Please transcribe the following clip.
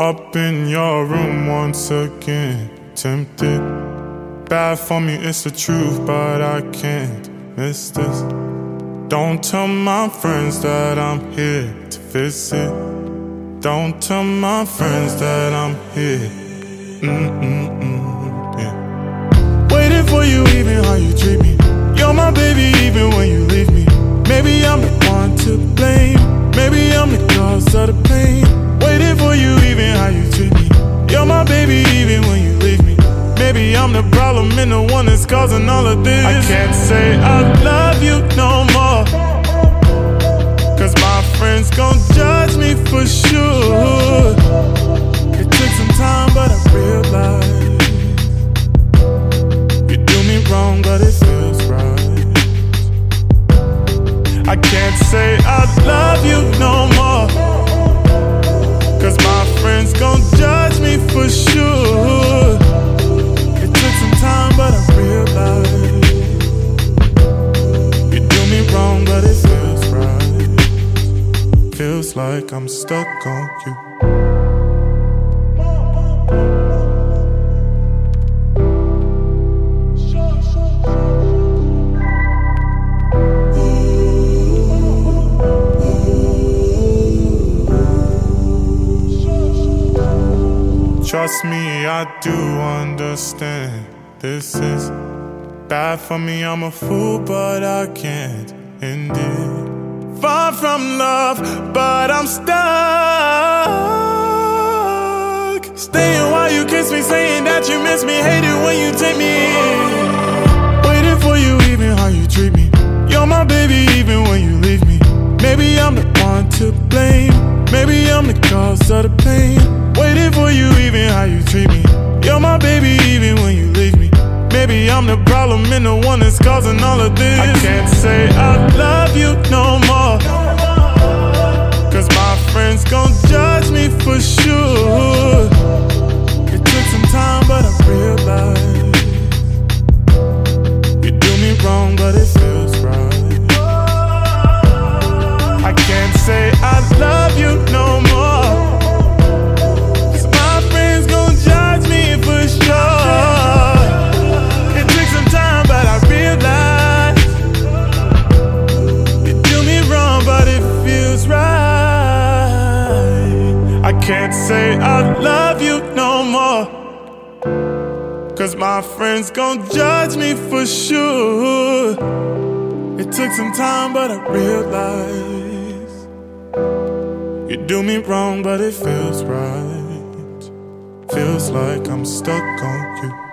Up in your room once again, tempted. Bad for me, it's the truth, but I can't miss this. Don't tell my friends that I'm here to visit. Don't tell my friends that I'm here. Mm-mm-mm, yeah. Waiting for you, even how you treat me. Problem and the one that's causing all of this. I can't say I love you no more. Cause my friends gon' judge me for sure. It took some time, but I realized you do me wrong, but it feels right. I can't say I love you no more. Cause my friends gon' Feels like I'm stuck on you. Trust me, I do understand. This is bad for me, I'm a fool, but I can't end it. Far from love, but I'm stuck. Staying while you kiss me, saying that you miss me. Hate it when you take me in. I'm problem the one that's causing all of this. I can't say I love you no more. Can't say I love you no more. Cause my friends gon' judge me for sure. It took some time, but I realized you do me wrong, but it feels right. Feels like I'm stuck on you.